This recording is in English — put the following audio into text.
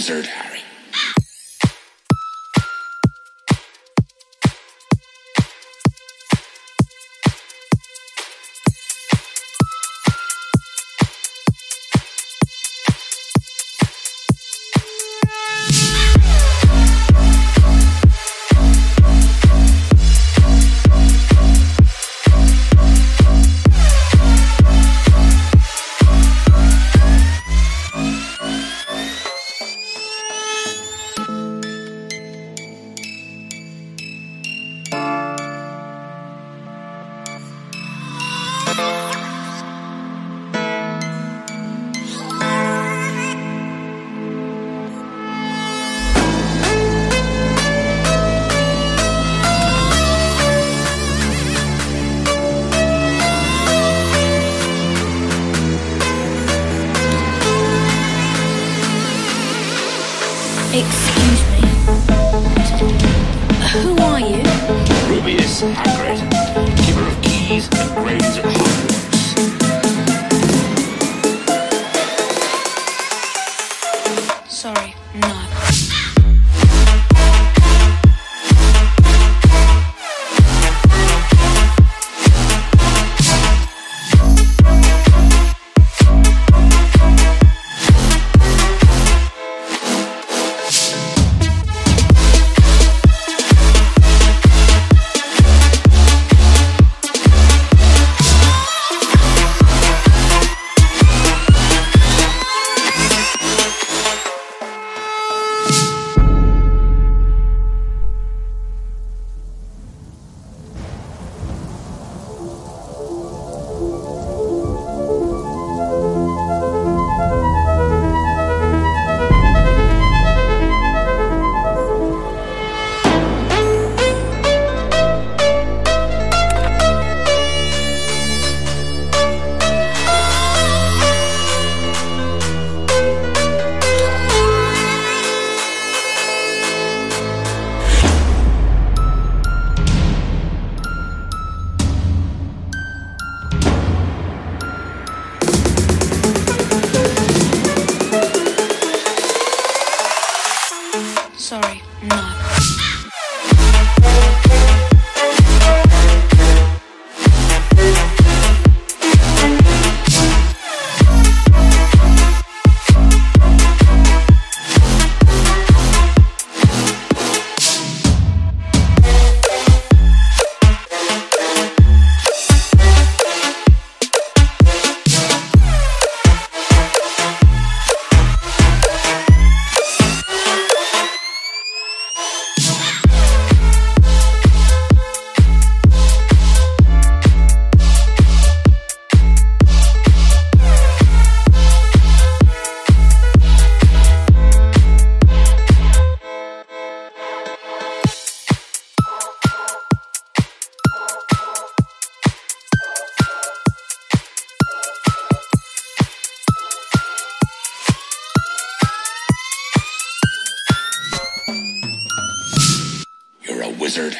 wizard, Harry. Excuse me. Uh, who are you? Rubeus Hagrid, keeper of keys and graves at Hogwarts. Sorry, no. Wizard.